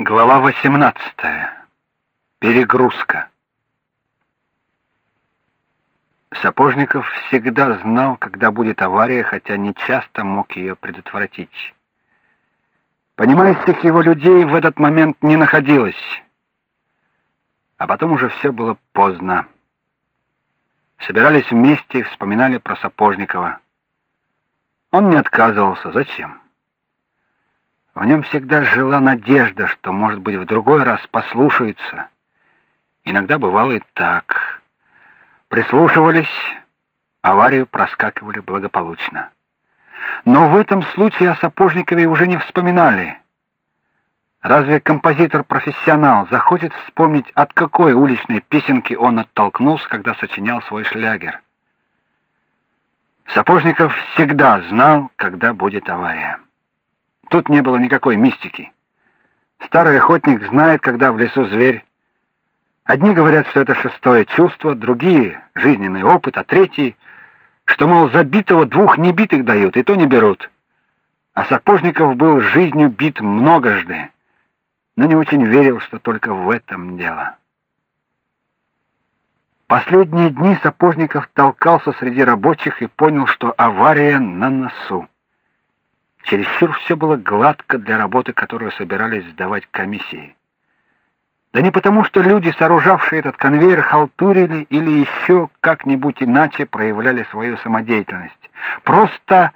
Глава 18. Перегрузка. Сапожников всегда знал, когда будет авария, хотя не часто мог ее предотвратить. Понимающих его людей в этот момент не находилось. А потом уже все было поздно. Собирались вместе и вспоминали про Сапожникова. Он не отказывался. Зачем? В нем всегда жила надежда, что, может быть, в другой раз послушаются. Иногда бывало и так. Прислушивались, аварию проскакивали благополучно. Но в этом случае о Сапожникове уже не вспоминали. Разве композитор-профессионал захочет вспомнить, от какой уличной песенки он оттолкнулся, когда сочинял свой шлягер? Сапожников всегда знал, когда будет авария. Тут не было никакой мистики. Старый охотник знает, когда в лесу зверь. Одни говорят, что это шестое чувство, другие жизненный опыт, а третьи, что мол забитого двух небитых дают, и то не берут. А Сапожников был жизнью бит многожды, но не очень верил, что только в этом дело. Последние дни Сапожников толкался среди рабочих и понял, что авария на носу. Чересчур все было гладко для работы, которую собирались сдавать комиссии. Да не потому, что люди, сооружавшие этот конвейер, халтурили или еще как-нибудь иначе проявляли свою самодеятельность. Просто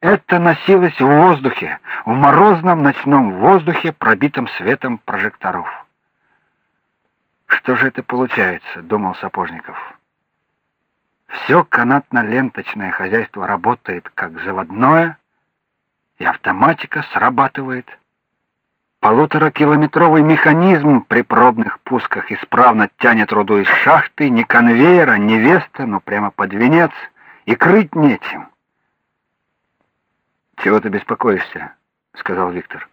это носилось в воздухе, в морозном ночном воздухе, пробитом светом прожекторов. Что же это получается, думал Сапожников. Все канатно-ленточное хозяйство работает как заводное, и автоматика срабатывает. Полуторакилометровый механизм при пробных пусках исправно тянет руду из шахты, ни конвейера, ни веста, но прямо под венец, и крыть нечем. Чего ты беспокоишься? сказал Виктор.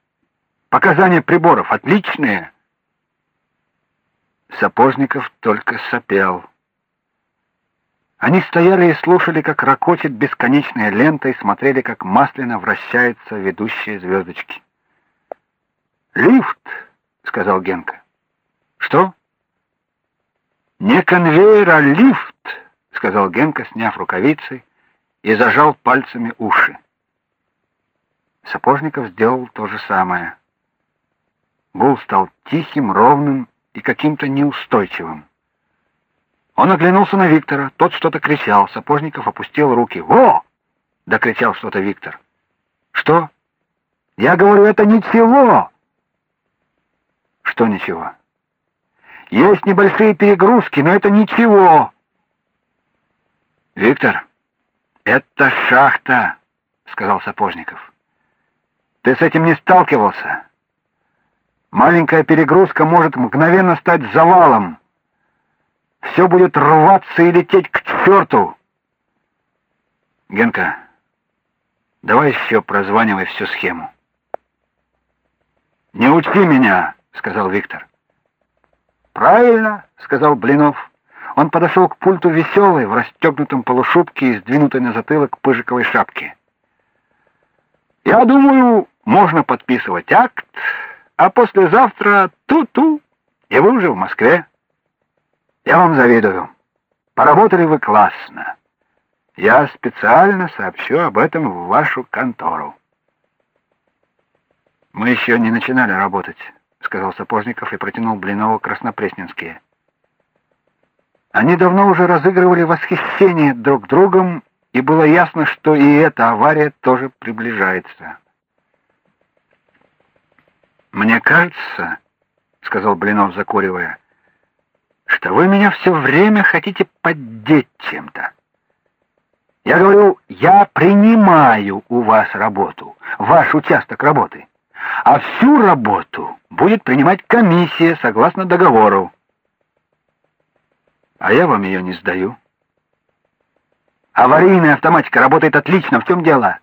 Показания приборов отличные. Сапожников только сопел. Они стояли и слушали, как ракочет бесконечная лента, и смотрели, как масляно вращаются ведущие звездочки. «Лифт!» — сказал Генка. «Что?» «Не конвейер, а лифт!» — сказал Генка, сняв рукавицы и зажал пальцами уши. Сапожников сделал то же самое. Гул стал тихим, ровным и каким-то неустойчивым. Он оглянулся на Виктора. Тот что-то кричал. Сапожников опустил руки. "Во!" докричал что-то Виктор. "Что?" "Я говорю, это ничего." "Что ничего?" "Есть небольшие перегрузки, но это ничего." "Виктор, это шахта", сказал Сапожников. "Ты с этим не сталкивался?" Маленькая перегрузка может мгновенно стать завалом все будет рваться и лететь к черту. Генка, давай еще прозванивай всю схему. Не учи меня, сказал Виктор. Правильно, сказал Блинов. Он подошел к пульту веселый, в расстегнутом полушубке и сдвинутой на затылок пыжиковой шапке. Я думаю, можно подписывать акт, а послезавтра ту-ту, и вы уже в Москве. Я вам завидую. Поработали вы классно. Я специально сообщу об этом в вашу контору. Мы еще не начинали работать, сказал Сапожников и протянул Блинову краснопресненские. Они давно уже разыгрывали восхищение друг другом, и было ясно, что и эта авария тоже приближается. Мне кажется, сказал Блинов, закуривая, что вы меня все время хотите поддеть чем-то. Я говорю, я принимаю у вас работу, ваш участок работы. А всю работу будет принимать комиссия согласно договору. А я вам ее не сдаю. Аварийная автоматика работает отлично. В чем дело?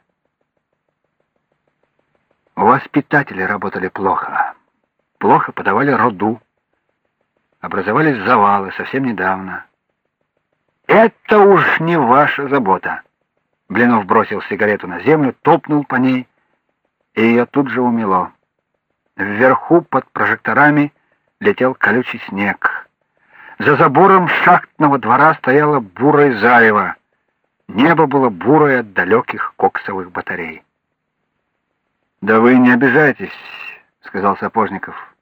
У вас питатели работали плохо. Плохо подавали роду образовались завалы совсем недавно. Это уж не ваша забота. Блинов бросил сигарету на землю, топнул по ней, и ее тут же умело. Вверху под прожекторами летел колючий снег. За забором шахтного двора стояла бурая зарево. Небо было бурое от далеких коксовых батарей. «Да вы не обижайтесь», — сказал Сапожников.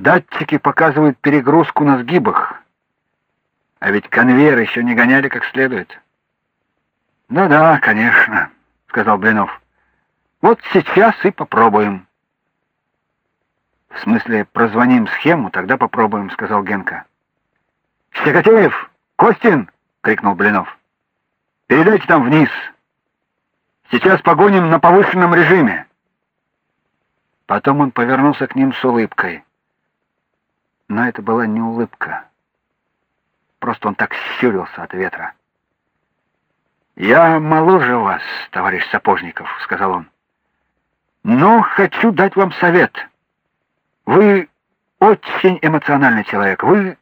«Датчики показывают перегрузку на сгибах, а ведь конвейер еще не гоняли как следует». «Да-да, конечно», — сказал Блинов. «Вот сейчас и попробуем». «В смысле, прозвоним схему, тогда попробуем», — сказал Генка. «Щекотеев! Костин!» — крикнул Блинов. «Передайте там вниз. Сейчас погоним на повышенном режиме». Потом он повернулся к ним с улыбкой. Но это была не улыбка. Просто он так щурился от ветра. «Я моложе вас, товарищ Сапожников», — сказал он. «Но хочу дать вам совет. Вы очень эмоциональный человек. Вы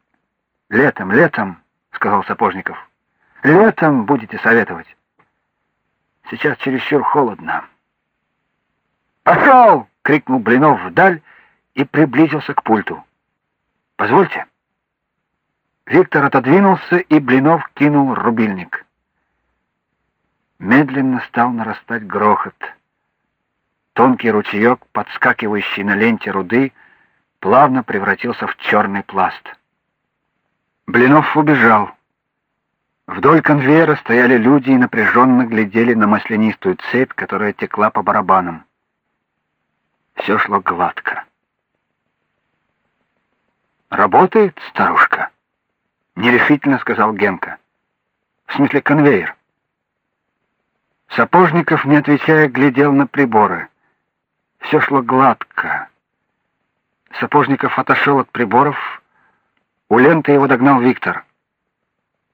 летом, летом, — сказал Сапожников, — летом будете советовать. Сейчас чересчур холодно». «Пошел!» — крикнул Блинов вдаль и приблизился к пульту. «Позвольте». Виктор отодвинулся, и Блинов кинул рубильник. Медленно стал нарастать грохот. Тонкий ручеек, подскакивающий на ленте руды, плавно превратился в черный пласт. Блинов убежал. Вдоль конвейера стояли люди и напряженно глядели на маслянистую цепь, которая текла по барабанам. Все шло гладко. «Работает старушка?» — нерешительно сказал Генка. «В смысле конвейер?» Сапожников, не отвечая, глядел на приборы. Все шло гладко. Сапожников отошел от приборов. У ленты его догнал Виктор.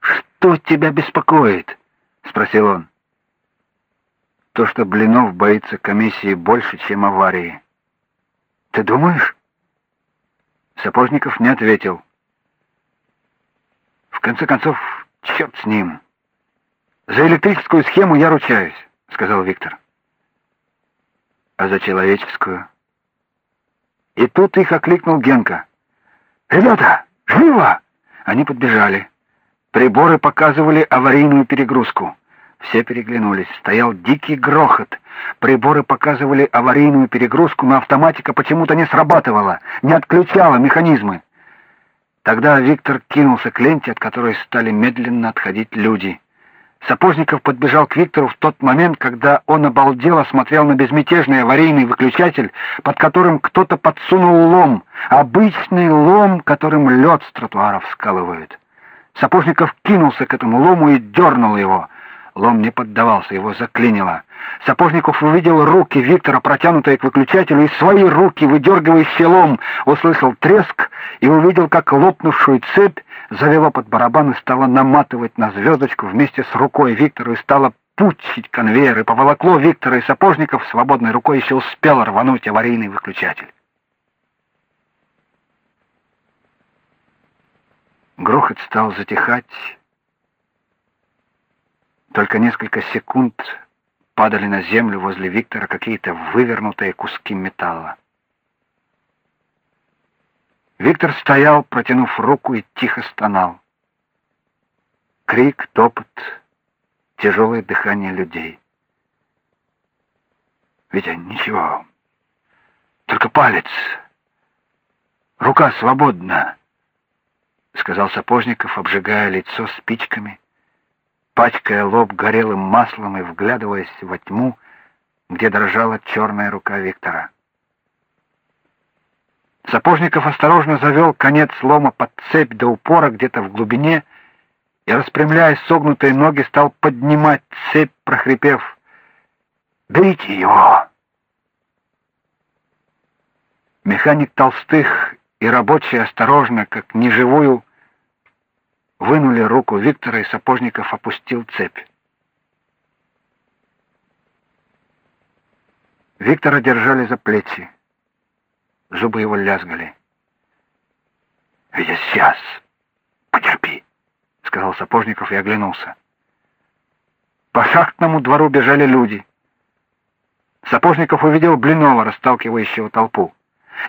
«Что тебя беспокоит?» — спросил он. «То, что Блинов боится комиссии больше, чем аварии». «Ты думаешь?» Сапожников не ответил. «В конце концов, черт с ним». «За электрическую схему я ручаюсь», — сказал Виктор. «А за человеческую?» И тут их окликнул Генка. «Ребята, живо!» Они подбежали. Приборы показывали аварийную перегрузку. Все переглянулись. Стоял дикий грохот. Приборы показывали аварийную перегрузку, но автоматика почему-то не срабатывала, не отключала механизмы. Тогда Виктор кинулся к ленте, от которой стали медленно отходить люди. Сапожников подбежал к Виктору в тот момент, когда он обалдело смотрел на безмятежный аварийный выключатель, под которым кто-то подсунул лом, обычный лом, которым лед с тротуаров скалывают. Сапожников кинулся к этому лому и дернул его. Лом не поддавался, его заклинило. Сапожников увидел руки Виктора, протянутые к выключателю, и свои руки, выдергивающие лом, услышал треск и увидел, как лопнувшую цепь завела под барабан и стала наматывать на звездочку вместе с рукой Виктора и стала пучить конвейер, и поволокло Виктора и Сапожников свободной рукой еще успел рвануть аварийный выключатель. Грохот стал затихать, только несколько секунд падали на землю возле Виктора какие-то вывернутые куски металла. Виктор стоял, протянув руку, и тихо стонал. Крик, топот, тяжелое дыхание людей. Витя, ничего, только палец. Рука свободна, — сказал Сапожников, обжигая лицо спичками пачкая лоб горелым маслом и вглядываясь во тьму, где дрожала черная рука Виктора. Сапожников осторожно завел конец лома под цепь до упора где-то в глубине и, распрямляя согнутые ноги, стал поднимать цепь, прохрипев «Берите его!». Механик Толстых и рабочий осторожно, как неживую, вынули руку Виктора, и Сапожников опустил цепь. Виктора держали за плечи. Зубы его лязгали. «Я сейчас. Потерпи», — сказал Сапожников и оглянулся. По шахтному двору бежали люди. Сапожников увидел Блинова, расталкивающего толпу.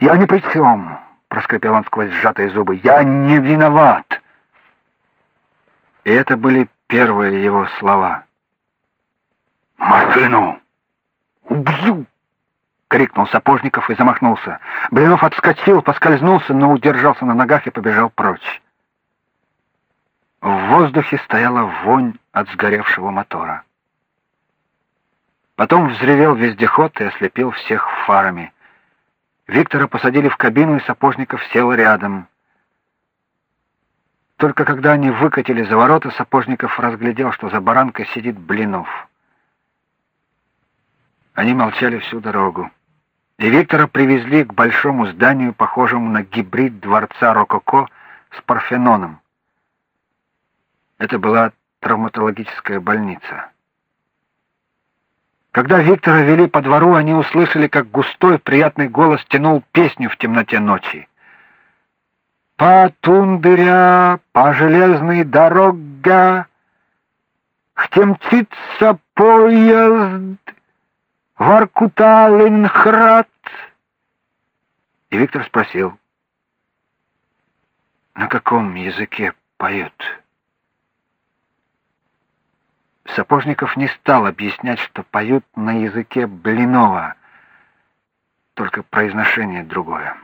«Я ни при чем!» — проскрипел он сквозь сжатые зубы. «Я не виноват!» И это были первые его слова. «Машину! Убью!» — крикнул Сапожников и замахнулся. Блинов отскочил, поскользнулся, но удержался на ногах и побежал прочь. В воздухе стояла вонь от сгоревшего мотора. Потом взревел вездеход и ослепил всех фарами. Виктора посадили в кабину, и Сапожников сел рядом. Только когда они выкатили за ворота, Сапожников разглядел, что за баранкой сидит Блинов. Они молчали всю дорогу. И Виктора привезли к большому зданию, похожему на гибрид дворца Рококо с Парфеноном. Это была травматологическая больница. Когда Виктора вели по двору, они услышали, как густой приятный голос тянул песню в темноте ночи. По тундыря, по железной дороге, Где мчится поезд в Аркуталинхрад. И Виктор спросил, на каком языке поют? Сапожников не стал объяснять, что поют на языке Блинова, только произношение другое.